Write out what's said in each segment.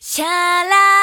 下来。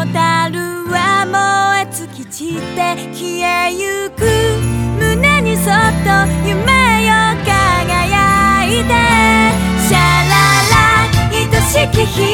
蛍は燃え尽き散って消えゆく。胸にそっと夢よ輝いて。シャララ愛しき日。